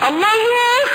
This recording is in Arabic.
Allah'ım.